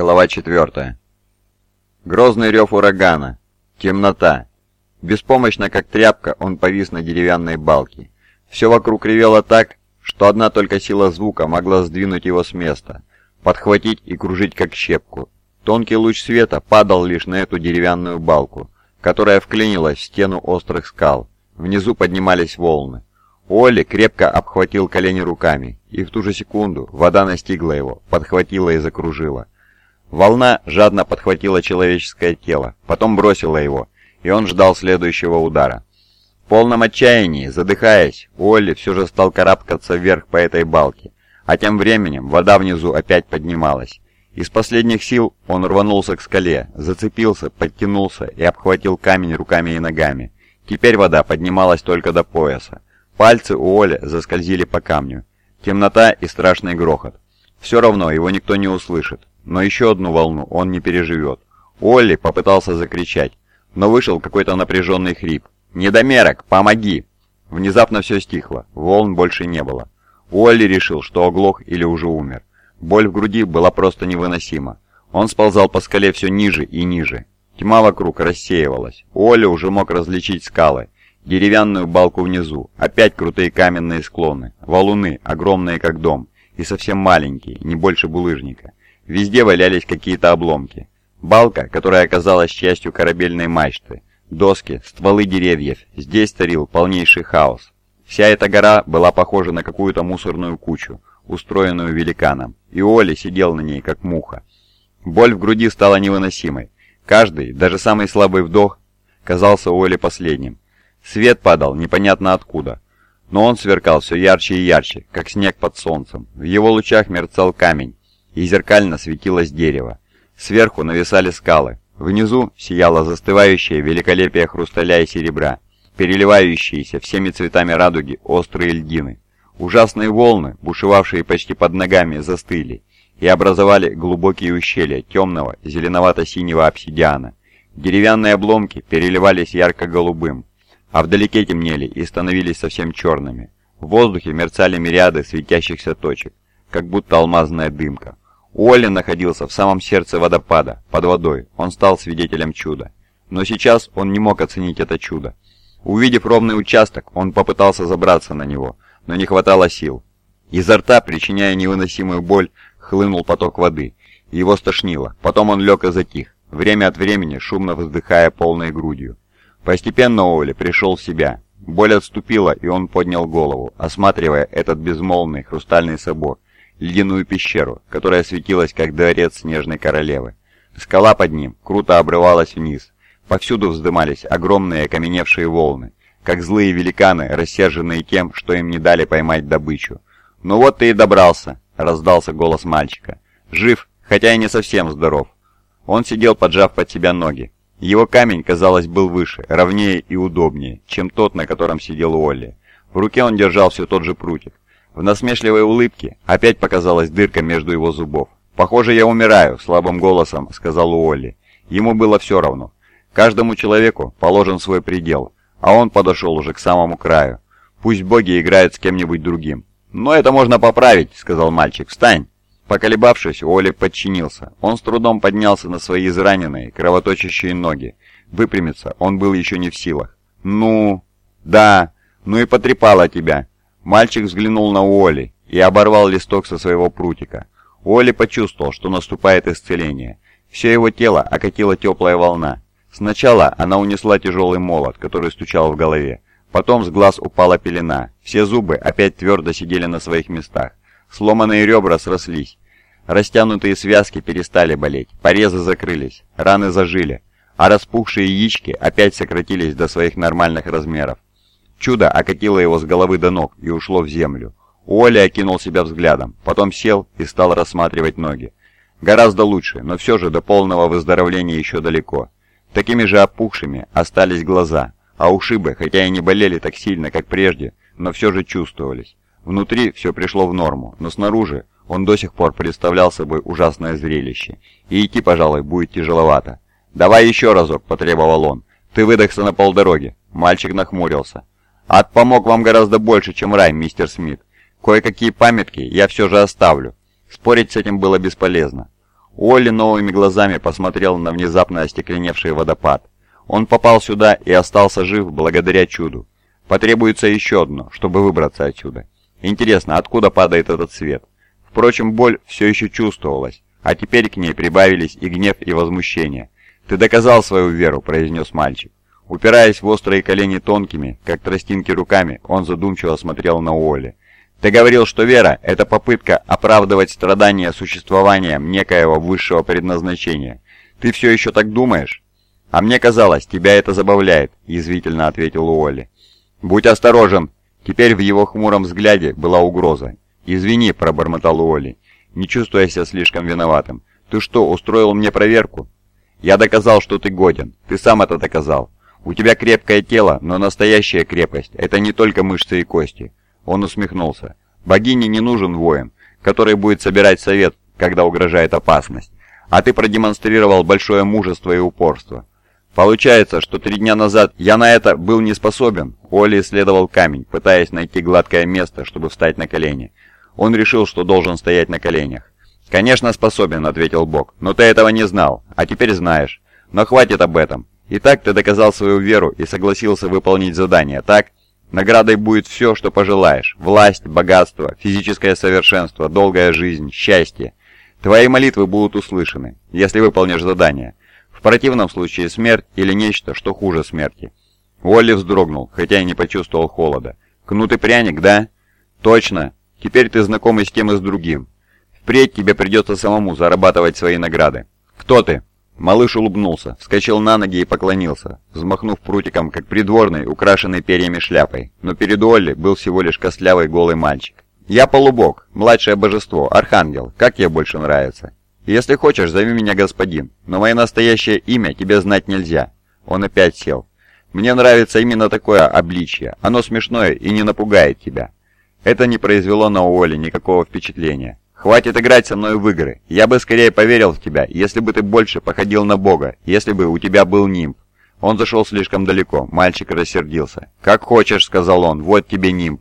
Глава 4. Грозный рев урагана. Темнота. Беспомощно, как тряпка, он повис на деревянной балке. Все вокруг ревело так, что одна только сила звука могла сдвинуть его с места, подхватить и кружить как щепку. Тонкий луч света падал лишь на эту деревянную балку, которая вклинилась в стену острых скал. Внизу поднимались волны. Олли крепко обхватил колени руками, и в ту же секунду вода настигла его, подхватила и закружила. Волна жадно подхватила человеческое тело, потом бросила его, и он ждал следующего удара. В полном отчаянии, задыхаясь, Уолли все же стал карабкаться вверх по этой балке, а тем временем вода внизу опять поднималась. Из последних сил он рванулся к скале, зацепился, подтянулся и обхватил камень руками и ногами. Теперь вода поднималась только до пояса. Пальцы у Оли заскользили по камню. Темнота и страшный грохот. Все равно его никто не услышит но еще одну волну он не переживет. Олли попытался закричать, но вышел какой-то напряженный хрип. «Недомерок, помоги!» Внезапно все стихло, волн больше не было. Уолли решил, что оглох или уже умер. Боль в груди была просто невыносима. Он сползал по скале все ниже и ниже. Тьма вокруг рассеивалась. Уолли уже мог различить скалы, деревянную балку внизу, опять крутые каменные склоны, валуны, огромные как дом, и совсем маленькие, не больше булыжника. Везде валялись какие-то обломки. Балка, которая оказалась частью корабельной мачты, доски, стволы деревьев. Здесь царил полнейший хаос. Вся эта гора была похожа на какую-то мусорную кучу, устроенную великаном, и Оли сидел на ней, как муха. Боль в груди стала невыносимой. Каждый, даже самый слабый вдох, казался Оли последним. Свет падал непонятно откуда, но он сверкал все ярче и ярче, как снег под солнцем. В его лучах мерцал камень, и зеркально светилось дерево. Сверху нависали скалы. Внизу сияло застывающее великолепие хрусталя и серебра, переливающиеся всеми цветами радуги острые льдины. Ужасные волны, бушевавшие почти под ногами, застыли и образовали глубокие ущелья темного зеленовато-синего обсидиана. Деревянные обломки переливались ярко-голубым, а вдалеке темнели и становились совсем черными. В воздухе мерцали мириады светящихся точек, как будто алмазная дымка. Уолли находился в самом сердце водопада, под водой. Он стал свидетелем чуда. Но сейчас он не мог оценить это чудо. Увидев ровный участок, он попытался забраться на него, но не хватало сил. Изо рта, причиняя невыносимую боль, хлынул поток воды. Его стошнило. Потом он лег и затих, время от времени шумно вздыхая полной грудью. Постепенно Оли пришел в себя. Боль отступила, и он поднял голову, осматривая этот безмолвный хрустальный собор, ледяную пещеру, которая светилась как дворец снежной королевы. Скала под ним круто обрывалась вниз. Повсюду вздымались огромные окаменевшие волны, как злые великаны, рассерженные тем, что им не дали поймать добычу. «Ну вот ты и добрался», — раздался голос мальчика. «Жив, хотя и не совсем здоров». Он сидел, поджав под себя ноги. Его камень, казалось, был выше, ровнее и удобнее, чем тот, на котором сидел Уолли. В руке он держал все тот же прутик. В насмешливой улыбке опять показалась дырка между его зубов. «Похоже, я умираю», — слабым голосом сказал Уолли. Ему было все равно. Каждому человеку положен свой предел, а он подошел уже к самому краю. Пусть боги играют с кем-нибудь другим. «Но это можно поправить», — сказал мальчик. «Встань!» Поколебавшись, Уолли подчинился. Он с трудом поднялся на свои израненные, кровоточащие ноги. Выпрямиться он был еще не в силах. «Ну...» «Да...» «Ну и потрепало тебя. Мальчик взглянул на Уолли и оборвал листок со своего прутика. Уолли почувствовал, что наступает исцеление. Все его тело окатила теплая волна. Сначала она унесла тяжелый молот, который стучал в голове. Потом с глаз упала пелена. Все зубы опять твердо сидели на своих местах. Сломанные ребра срослись. Растянутые связки перестали болеть. Порезы закрылись. Раны зажили. А распухшие яички опять сократились до своих нормальных размеров. Чудо окатило его с головы до ног и ушло в землю. Уолли окинул себя взглядом, потом сел и стал рассматривать ноги. Гораздо лучше, но все же до полного выздоровления еще далеко. Такими же опухшими остались глаза, а ушибы, хотя и не болели так сильно, как прежде, но все же чувствовались. Внутри все пришло в норму, но снаружи он до сих пор представлял собой ужасное зрелище, и идти, пожалуй, будет тяжеловато. «Давай еще разок», — потребовал он. «Ты выдохся на полдороги». Мальчик нахмурился. Ад помог вам гораздо больше, чем рай, мистер Смит. Кое-какие памятки я все же оставлю. Спорить с этим было бесполезно. Уолли новыми глазами посмотрел на внезапно остекленевший водопад. Он попал сюда и остался жив благодаря чуду. Потребуется еще одно, чтобы выбраться отсюда. Интересно, откуда падает этот свет? Впрочем, боль все еще чувствовалась, а теперь к ней прибавились и гнев, и возмущение. «Ты доказал свою веру», — произнес мальчик. Упираясь в острые колени тонкими, как тростинки руками, он задумчиво смотрел на Уолли. Ты говорил, что вера – это попытка оправдывать страдания существованием некоего высшего предназначения. Ты все еще так думаешь? А мне казалось, тебя это забавляет, язвительно ответил Уолли. Будь осторожен. Теперь в его хмуром взгляде была угроза. «Извини», – пробормотал Уолли, не чувствуя себя слишком виноватым. «Ты что, устроил мне проверку?» «Я доказал, что ты годен. Ты сам это доказал. У тебя крепкое тело, но настоящая крепость – это не только мышцы и кости. Он усмехнулся. «Богине не нужен воин, который будет собирать совет, когда угрожает опасность. А ты продемонстрировал большое мужество и упорство. Получается, что три дня назад я на это был не способен». Оли исследовал камень, пытаясь найти гладкое место, чтобы встать на колени. Он решил, что должен стоять на коленях. «Конечно способен», — ответил Бог, — «но ты этого не знал, а теперь знаешь. Но хватит об этом. Итак, ты доказал свою веру и согласился выполнить задание, так?» Наградой будет все, что пожелаешь. Власть, богатство, физическое совершенство, долгая жизнь, счастье. Твои молитвы будут услышаны, если выполнишь задание. В противном случае смерть или нечто, что хуже смерти. Уолли вздрогнул, хотя и не почувствовал холода. «Кнут и пряник, да?» «Точно. Теперь ты знаком и с тем, и с другим. Впредь тебе придется самому зарабатывать свои награды. Кто ты?» Малыш улыбнулся, вскочил на ноги и поклонился, взмахнув прутиком, как придворный, украшенный перьями шляпой. Но перед Олли был всего лишь костлявый голый мальчик. «Я полубог, младшее божество, архангел, как тебе больше нравится? Если хочешь, зови меня господин, но мое настоящее имя тебе знать нельзя». Он опять сел. «Мне нравится именно такое обличье, оно смешное и не напугает тебя». Это не произвело на Уолли никакого впечатления. «Хватит играть со мной в игры. Я бы скорее поверил в тебя, если бы ты больше походил на Бога, если бы у тебя был нимб». Он зашел слишком далеко, мальчик рассердился. «Как хочешь», — сказал он, — «вот тебе нимб».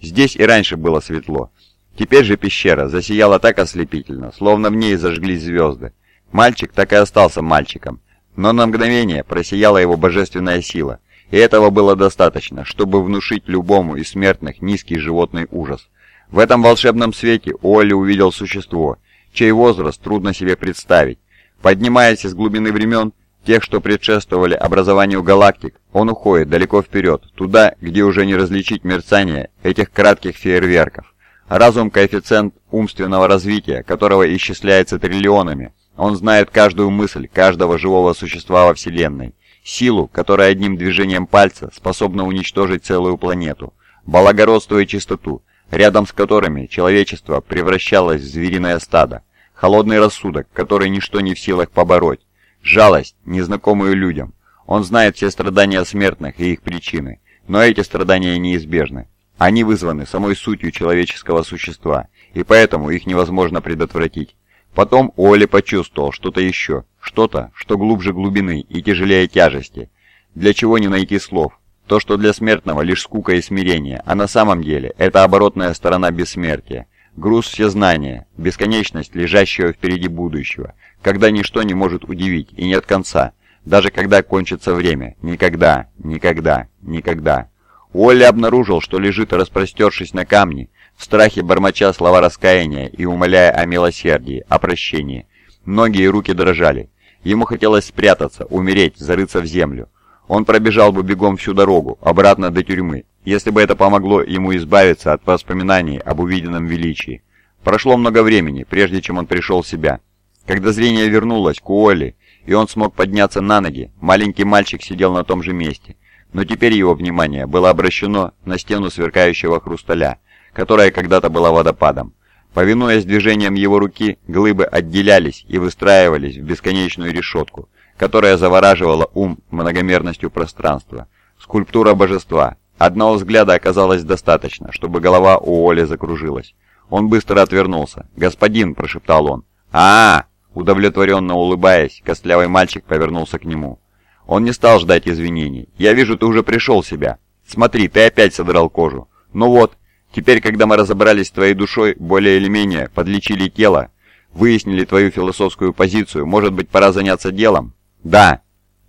Здесь и раньше было светло. Теперь же пещера засияла так ослепительно, словно в ней зажглись звезды. Мальчик так и остался мальчиком, но на мгновение просияла его божественная сила, и этого было достаточно, чтобы внушить любому из смертных низкий животный ужас. В этом волшебном свете Уолли увидел существо, чей возраст трудно себе представить. Поднимаясь из глубины времен, тех, что предшествовали образованию галактик, он уходит далеко вперед, туда, где уже не различить мерцание этих кратких фейерверков. Разум – коэффициент умственного развития, которого исчисляется триллионами. Он знает каждую мысль каждого живого существа во Вселенной. Силу, которая одним движением пальца способна уничтожить целую планету. Благородство и чистоту – рядом с которыми человечество превращалось в звериное стадо, холодный рассудок, который ничто не в силах побороть, жалость, незнакомую людям. Он знает все страдания смертных и их причины, но эти страдания неизбежны. Они вызваны самой сутью человеческого существа, и поэтому их невозможно предотвратить. Потом Оли почувствовал что-то еще, что-то, что глубже глубины и тяжелее тяжести, для чего не найти слов, то, что для смертного лишь скука и смирение, а на самом деле это оборотная сторона бессмертия. Груз всезнания, бесконечность лежащего впереди будущего, когда ничто не может удивить и нет конца, даже когда кончится время. Никогда, никогда, никогда. Уолли обнаружил, что лежит распростершись на камне, в страхе бормоча слова раскаяния и умоляя о милосердии, о прощении. Ноги и руки дрожали. Ему хотелось спрятаться, умереть, зарыться в землю. Он пробежал бы бегом всю дорогу, обратно до тюрьмы, если бы это помогло ему избавиться от воспоминаний об увиденном величии. Прошло много времени, прежде чем он пришел в себя. Когда зрение вернулось к Уолли, и он смог подняться на ноги, маленький мальчик сидел на том же месте. Но теперь его внимание было обращено на стену сверкающего хрусталя, которая когда-то была водопадом. Повинуясь движениям его руки, глыбы отделялись и выстраивались в бесконечную решетку, которая завораживала ум многомерностью пространства. Скульптура божества. Одного взгляда оказалось достаточно, чтобы голова у Оли закружилась. Он быстро отвернулся. «Господин!» – прошептал он. а, -а, -а Удовлетворенно улыбаясь, костлявый мальчик повернулся к нему. Он не стал ждать извинений. «Я вижу, ты уже пришел в себя. Смотри, ты опять содрал кожу. Ну вот, теперь, когда мы разобрались с твоей душой, более или менее подлечили тело, выяснили твою философскую позицию, может быть, пора заняться делом?» «Да».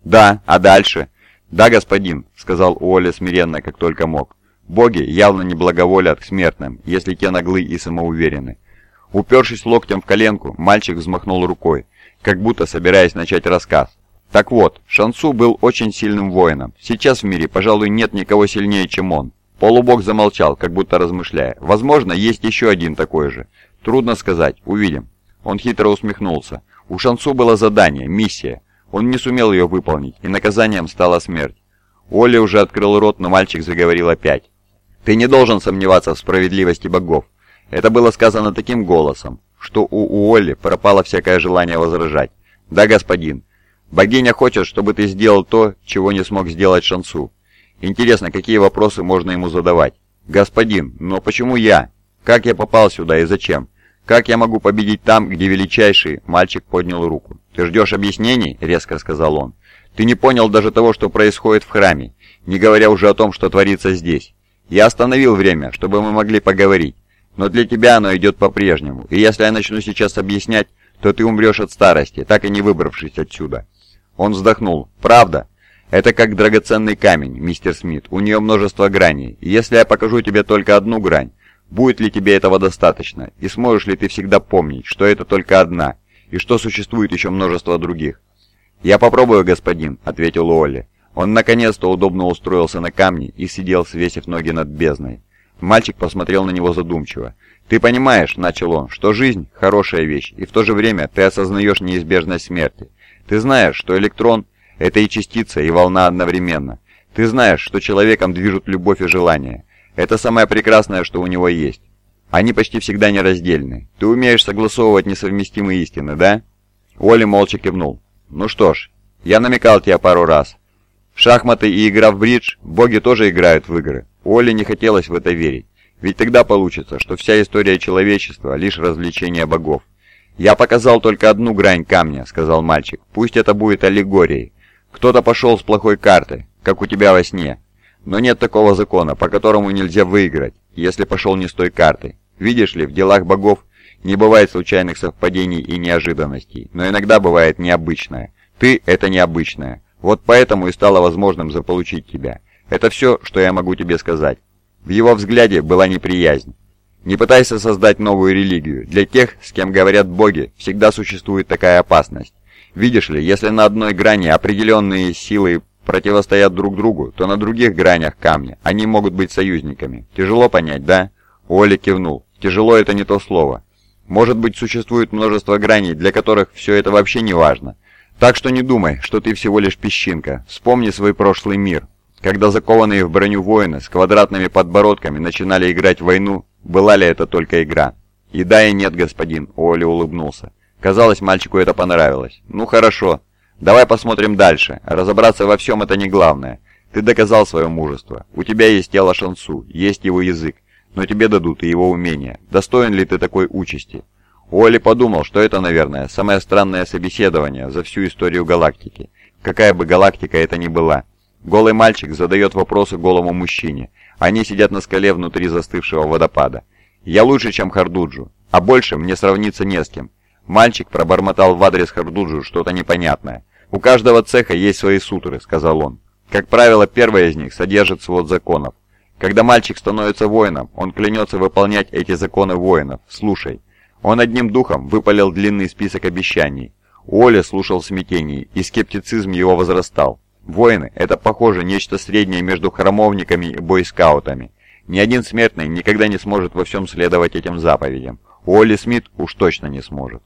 «Да, а дальше?» «Да, господин», — сказал Уолли смиренно, как только мог. «Боги явно не благоволят к смертным, если те наглы и самоуверены». Упершись локтем в коленку, мальчик взмахнул рукой, как будто собираясь начать рассказ. Так вот, Шансу был очень сильным воином. Сейчас в мире, пожалуй, нет никого сильнее, чем он. Полубог замолчал, как будто размышляя. Возможно, есть еще один такой же. Трудно сказать, увидим. Он хитро усмехнулся. У Шансу было задание, миссия. Он не сумел ее выполнить, и наказанием стала смерть. Оля уже открыл рот, но мальчик заговорил опять. «Ты не должен сомневаться в справедливости богов. Это было сказано таким голосом, что у Уолли пропало всякое желание возражать. «Да, господин. Богиня хочет, чтобы ты сделал то, чего не смог сделать Шансу. Интересно, какие вопросы можно ему задавать? Господин, но почему я? Как я попал сюда и зачем? Как я могу победить там, где величайший?» Мальчик поднял руку. «Ты ждешь объяснений?» — резко сказал он. «Ты не понял даже того, что происходит в храме, не говоря уже о том, что творится здесь. Я остановил время, чтобы мы могли поговорить. Но для тебя оно идет по-прежнему, и если я начну сейчас объяснять, то ты умрешь от старости, так и не выбравшись отсюда». Он вздохнул. «Правда? Это как драгоценный камень, мистер Смит. У нее множество граней. И если я покажу тебе только одну грань, будет ли тебе этого достаточно? И сможешь ли ты всегда помнить, что это только одна, и что существует еще множество других?» «Я попробую, господин», — ответил Уолли. Он наконец-то удобно устроился на камне и сидел, свесив ноги над бездной. Мальчик посмотрел на него задумчиво. «Ты понимаешь, — начал он, — что жизнь — хорошая вещь, и в то же время ты осознаешь неизбежность смерти. Ты знаешь, что электрон — это и частица, и волна одновременно. Ты знаешь, что человеком движут любовь и желание. Это самое прекрасное, что у него есть. Они почти всегда нераздельны. Ты умеешь согласовывать несовместимые истины, да?» Оли молча кивнул. «Ну что ж, я намекал тебе пару раз. Шахматы и игра в бридж, боги тоже играют в игры. Оле не хотелось в это верить. Ведь тогда получится, что вся история человечества – лишь развлечение богов. «Я показал только одну грань камня», – сказал мальчик. «Пусть это будет аллегорией. Кто-то пошел с плохой карты, как у тебя во сне. Но нет такого закона, по которому нельзя выиграть, если пошел не с той картой. Видишь ли, в делах богов не бывает случайных совпадений и неожиданностей, но иногда бывает необычное. Ты – это необычное. Вот поэтому и стало возможным заполучить тебя. Это все, что я могу тебе сказать». В его взгляде была неприязнь. «Не пытайся создать новую религию. Для тех, с кем говорят боги, всегда существует такая опасность. Видишь ли, если на одной грани определенные силы противостоят друг другу, то на других гранях камня они могут быть союзниками. Тяжело понять, да?» Оля кивнул. «Тяжело это не то слово. Может быть, существует множество граней, для которых все это вообще не важно. Так что не думай, что ты всего лишь песчинка. Вспомни свой прошлый мир. Когда закованные в броню воины с квадратными подбородками начинали играть в войну, была ли это только игра? И да, и нет, господин, Оля улыбнулся. Казалось, мальчику это понравилось. Ну хорошо, давай посмотрим дальше. Разобраться во всем это не главное. Ты доказал свое мужество. У тебя есть тело Шансу, есть его язык, но тебе дадут и его умения. Достоин ли ты такой участи? Уолли подумал, что это, наверное, самое странное собеседование за всю историю галактики. Какая бы галактика это ни была. Голый мальчик задает вопросы голому мужчине. Они сидят на скале внутри застывшего водопада. «Я лучше, чем Хардуджу, а больше мне сравниться не с кем». Мальчик пробормотал в адрес Хардуджу что-то непонятное. «У каждого цеха есть свои сутры», — сказал он. Как правило, первая из них содержит свод законов. Когда мальчик становится воином, он клянется выполнять эти законы воинов. Слушай. Он одним духом выпалил длинный список обещаний. Оля слушал в смятении, и скептицизм его возрастал. Воины – это, похоже, нечто среднее между храмовниками и бойскаутами. Ни один смертный никогда не сможет во всем следовать этим заповедям. Уолли Смит уж точно не сможет.